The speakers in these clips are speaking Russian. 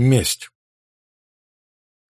Месть.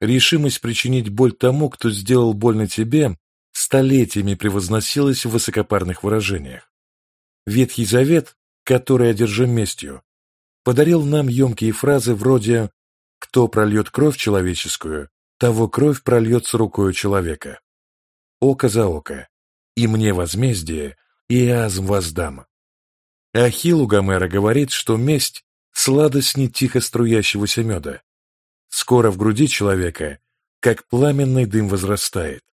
Решимость причинить боль тому, кто сделал больно тебе, столетиями превозносилась в высокопарных выражениях. Ветхий Завет, который одержим местью, подарил нам емкие фразы вроде «Кто прольет кровь человеческую, того кровь прольется рукою человека». Око за око, и мне возмездие, и азм воздам. Ахилл у Гомера говорит, что месть — сладость не тихо струящегося меда. Скоро в груди человека, как пламенный дым возрастает.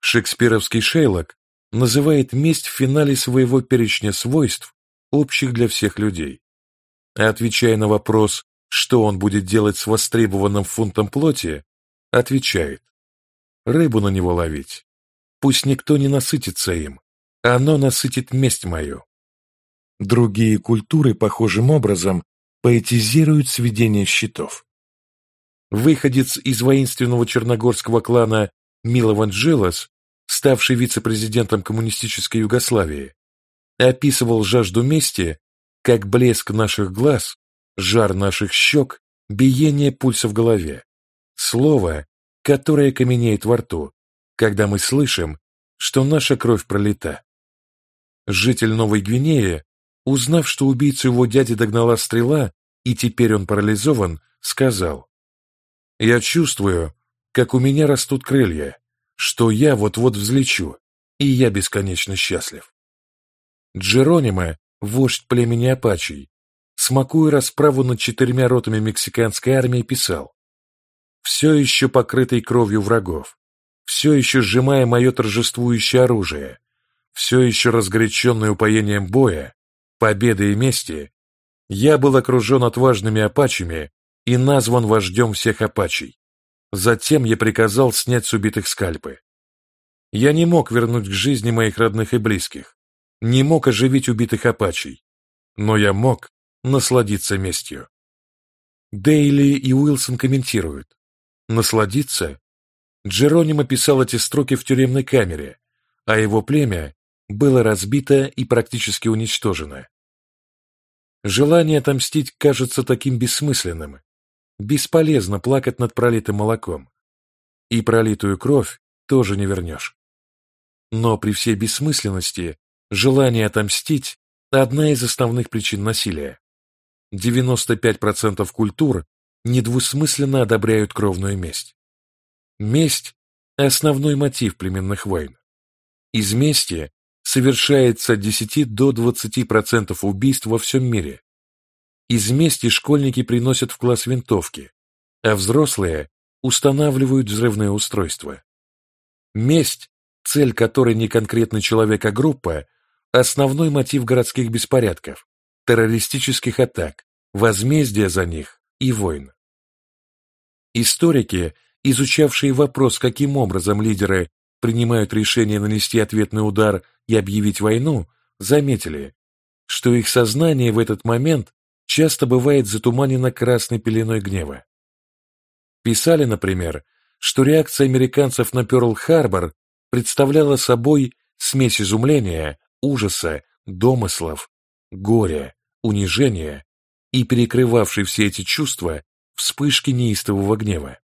Шекспировский Шейлок называет месть в финале своего перечня свойств, общих для всех людей. Отвечая на вопрос, что он будет делать с востребованным фунтом плоти, отвечает «Рыбу на него ловить. Пусть никто не насытится им, оно насытит месть мою». Другие культуры похожим образом поэтизируют сведение счетов. Выходец из воинственного черногорского клана Милован Джилас, ставший вице-президентом коммунистической Югославии, описывал жажду мести как блеск наших глаз, жар наших щек, биение пульса в голове, слово, которое каменеет во рту, когда мы слышим, что наша кровь пролита. Житель Новой Гвинеи Узнав, что убийцу его дяди догнала стрела, и теперь он парализован, сказал, «Я чувствую, как у меня растут крылья, что я вот-вот взлечу, и я бесконечно счастлив». Джеронимо, вождь племени Апачей, смакуя расправу над четырьмя ротами мексиканской армии, писал, «Все еще покрытый кровью врагов, все еще сжимая мое торжествующее оружие, все еще разгоряченный упоением боя, победы и мести, я был окружен отважными апачами и назван вождем всех апачей. Затем я приказал снять с убитых скальпы. Я не мог вернуть к жизни моих родных и близких, не мог оживить убитых апачей, но я мог насладиться местью. Дейли и Уилсон комментируют. Насладиться? Джеронимо писал эти строки в тюремной камере, а его племя было разбито и практически уничтожено. Желание отомстить кажется таким бессмысленным. Бесполезно плакать над пролитым молоком. И пролитую кровь тоже не вернешь. Но при всей бессмысленности желание отомстить – одна из основных причин насилия. 95% культур недвусмысленно одобряют кровную месть. Месть – основной мотив племенных войн. Из мести совершается от 10 до 20% убийств во всем мире. Из мести школьники приносят в класс винтовки, а взрослые устанавливают взрывные устройства. Месть, цель которой не конкретный человек, а группа, основной мотив городских беспорядков, террористических атак, возмездия за них и войн. Историки, изучавшие вопрос, каким образом лидеры принимают решение нанести ответный удар и объявить войну, заметили, что их сознание в этот момент часто бывает затуманено красной пеленой гнева. Писали, например, что реакция американцев на Пёрл-Харбор представляла собой смесь изумления, ужаса, домыслов, горя, унижения и перекрывавшей все эти чувства вспышки неистового гнева.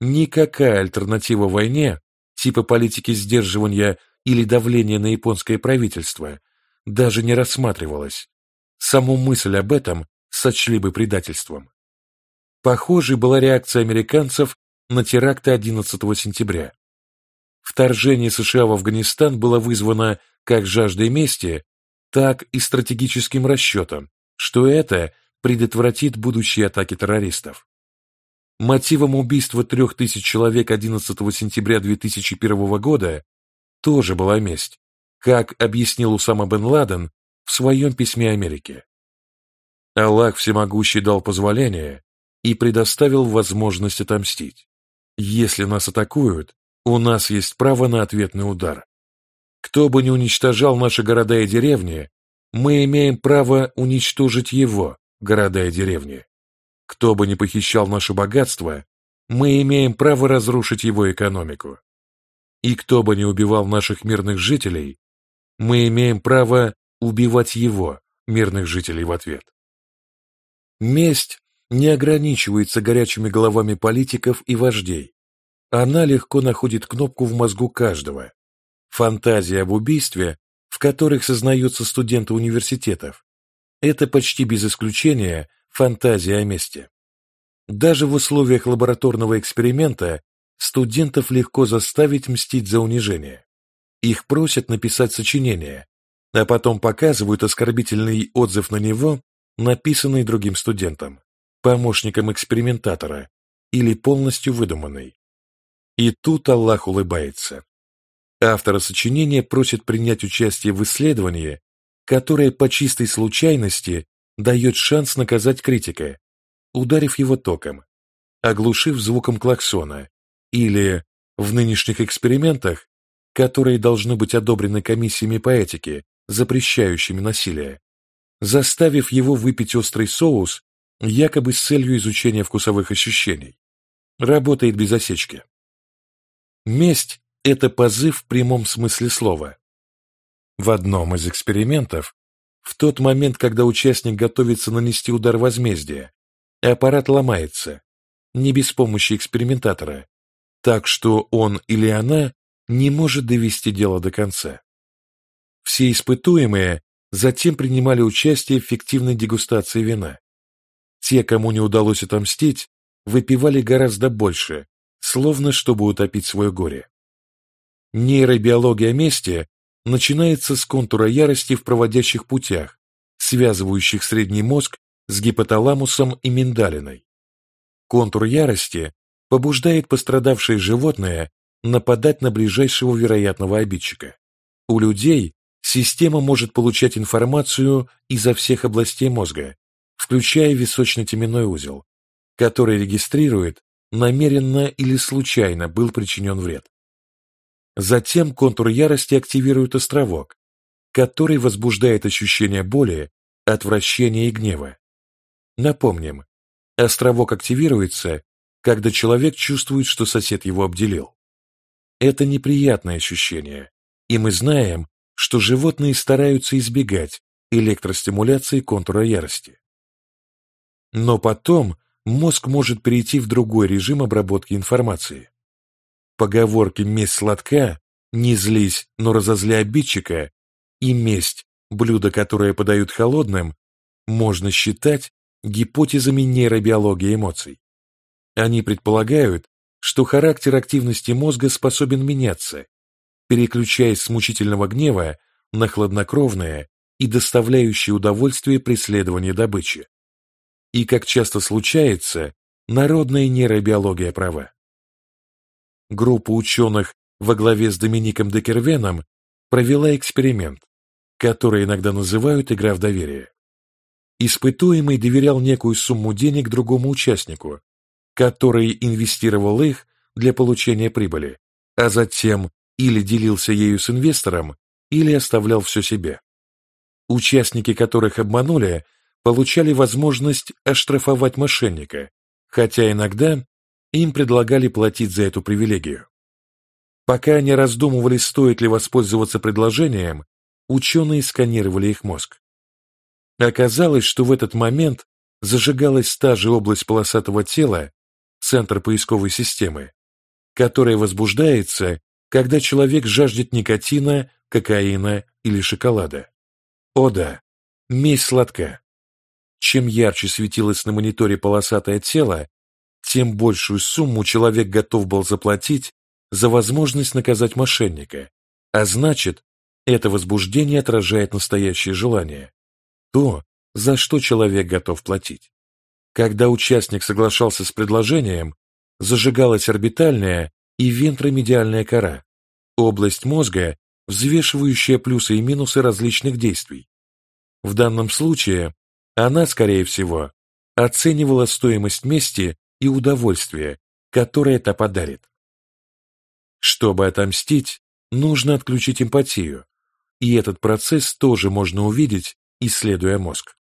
Никакая альтернатива войне, типа политики сдерживания или давления на японское правительство, даже не рассматривалась. Саму мысль об этом сочли бы предательством. Похожей была реакция американцев на теракты 11 сентября. Вторжение США в Афганистан было вызвано как жаждой мести, так и стратегическим расчетом, что это предотвратит будущие атаки террористов. Мотивом убийства трех тысяч человек 11 сентября 2001 года тоже была месть, как объяснил Усама бен Ладен в своем письме Америке. Аллах Всемогущий дал позволение и предоставил возможность отомстить. Если нас атакуют, у нас есть право на ответный удар. Кто бы ни уничтожал наши города и деревни, мы имеем право уничтожить его, города и деревни. Кто бы ни похищал наше богатство, мы имеем право разрушить его экономику. И кто бы ни убивал наших мирных жителей, мы имеем право убивать его, мирных жителей, в ответ. Месть не ограничивается горячими головами политиков и вождей. Она легко находит кнопку в мозгу каждого. Фантазия об убийстве, в которых сознаются студенты университетов, это почти без исключения фантазия о мести. Даже в условиях лабораторного эксперимента студентов легко заставить мстить за унижение. Их просят написать сочинение, а потом показывают оскорбительный отзыв на него, написанный другим студентом, помощником экспериментатора или полностью выдуманный. И тут Аллах улыбается. Автора сочинения просит принять участие в исследовании, которое по чистой случайности дает шанс наказать критика, ударив его током, оглушив звуком клаксона, или, в нынешних экспериментах, которые должны быть одобрены комиссиями по этике, запрещающими насилие, заставив его выпить острый соус, якобы с целью изучения вкусовых ощущений. Работает без осечки. Месть – это позыв в прямом смысле слова. В одном из экспериментов, в тот момент, когда участник готовится нанести удар возмездия, аппарат ломается, не без помощи экспериментатора, так что он или она не может довести дело до конца. Все испытуемые затем принимали участие в фиктивной дегустации вина. Те, кому не удалось отомстить, выпивали гораздо больше, словно чтобы утопить свое горе. Нейробиология мести начинается с контура ярости в проводящих путях, связывающих средний мозг с гипоталамусом и миндалиной. Контур ярости побуждает пострадавшее животное нападать на ближайшего вероятного обидчика. У людей система может получать информацию изо всех областей мозга, включая височно-теменной узел, который регистрирует, намеренно или случайно был причинен вред. Затем контур ярости активирует островок, который возбуждает ощущение боли, отвращения и гнева. Напомним, островок активируется, когда человек чувствует, что сосед его обделил. Это неприятное ощущение, и мы знаем, что животные стараются избегать электростимуляции контура ярости. Но потом мозг может перейти в другой режим обработки информации. Поговорки «месть сладка», «не злись, но разозли обидчика» и «месть» – блюдо, которое подают холодным, можно считать гипотезами нейробиологии эмоций. Они предполагают, что характер активности мозга способен меняться, переключаясь с мучительного гнева на хладнокровное и доставляющее удовольствие преследование добычи. И, как часто случается, народная нейробиология права. Группа ученых во главе с Домиником Декервеном провела эксперимент, который иногда называют «игра в доверие». Испытуемый доверял некую сумму денег другому участнику, который инвестировал их для получения прибыли, а затем или делился ею с инвестором, или оставлял все себе. Участники, которых обманули, получали возможность оштрафовать мошенника, хотя иногда им предлагали платить за эту привилегию. Пока они раздумывали, стоит ли воспользоваться предложением, ученые сканировали их мозг. Оказалось, что в этот момент зажигалась та же область полосатого тела, центр поисковой системы, которая возбуждается, когда человек жаждет никотина, кокаина или шоколада. О да, месть сладка. Чем ярче светилось на мониторе полосатое тело, тем большую сумму человек готов был заплатить за возможность наказать мошенника, а значит, это возбуждение отражает настоящее желание то, за что человек готов платить. Когда участник соглашался с предложением, зажигалась орбитальная и вентромедиальная кора, область мозга, взвешивающая плюсы и минусы различных действий. В данном случае она, скорее всего, оценивала стоимость мести и удовольствия, которое это подарит. Чтобы отомстить, нужно отключить эмпатию, и этот процесс тоже можно увидеть исследуя мозг.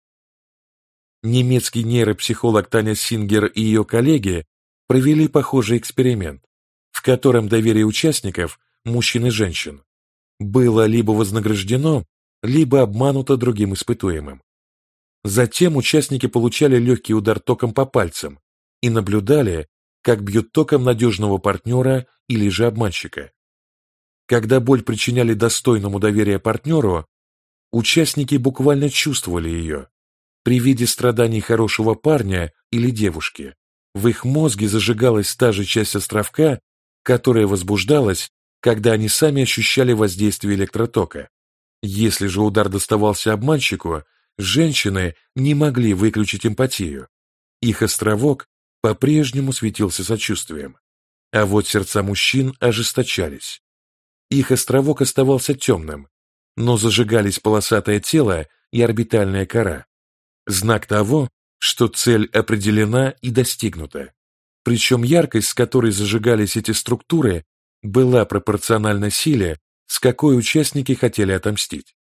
Немецкий нейропсихолог Таня Сингер и ее коллеги провели похожий эксперимент, в котором доверие участников, мужчин и женщин, было либо вознаграждено, либо обмануто другим испытуемым. Затем участники получали легкий удар током по пальцам и наблюдали, как бьют током надежного партнера или же обманщика. Когда боль причиняли достойному доверия партнеру, участники буквально чувствовали ее. При виде страданий хорошего парня или девушки в их мозге зажигалась та же часть островка, которая возбуждалась, когда они сами ощущали воздействие электротока. Если же удар доставался обманщику, женщины не могли выключить эмпатию. Их островок по-прежнему светился сочувствием. А вот сердца мужчин ожесточались. Их островок оставался темным, но зажигались полосатое тело и орбитальная кора. Знак того, что цель определена и достигнута. Причем яркость, с которой зажигались эти структуры, была пропорциональна силе, с какой участники хотели отомстить.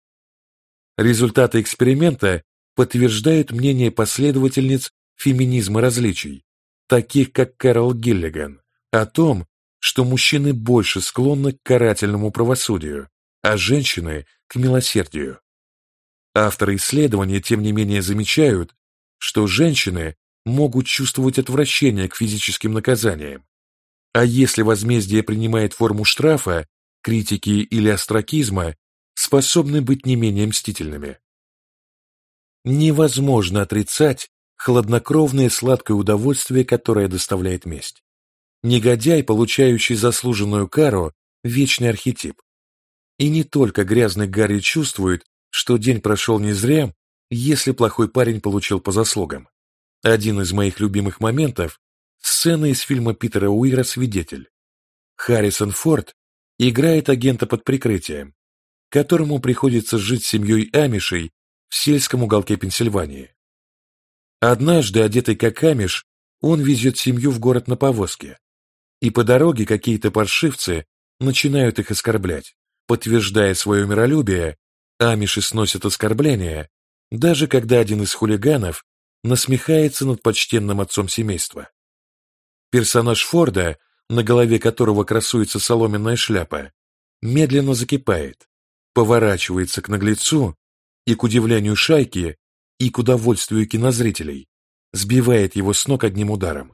Результаты эксперимента подтверждают мнение последовательниц феминизма различий, таких как Кэрол Гиллиган, о том, что мужчины больше склонны к карательному правосудию, а женщины – к милосердию. Авторы исследования, тем не менее, замечают, что женщины могут чувствовать отвращение к физическим наказаниям, а если возмездие принимает форму штрафа, критики или остракизма, способны быть не менее мстительными. Невозможно отрицать хладнокровное сладкое удовольствие, которое доставляет месть. Негодяй, получающий заслуженную кару, вечный архетип. И не только грязный Гарри чувствует, что день прошел не зря, если плохой парень получил по заслугам. Один из моих любимых моментов – сцена из фильма Питера Уира «Свидетель». Харрисон Форд играет агента под прикрытием, которому приходится жить с семьей Амишей в сельском уголке Пенсильвании. Однажды, одетый как Амиш, он везет семью в город на повозке, и по дороге какие-то паршивцы начинают их оскорблять. Подтверждая свое миролюбие, амиши сносят оскорбления, даже когда один из хулиганов насмехается над почтенным отцом семейства. Персонаж Форда, на голове которого красуется соломенная шляпа, медленно закипает, поворачивается к наглецу и, к удивлению шайки, и к удовольствию кинозрителей, сбивает его с ног одним ударом.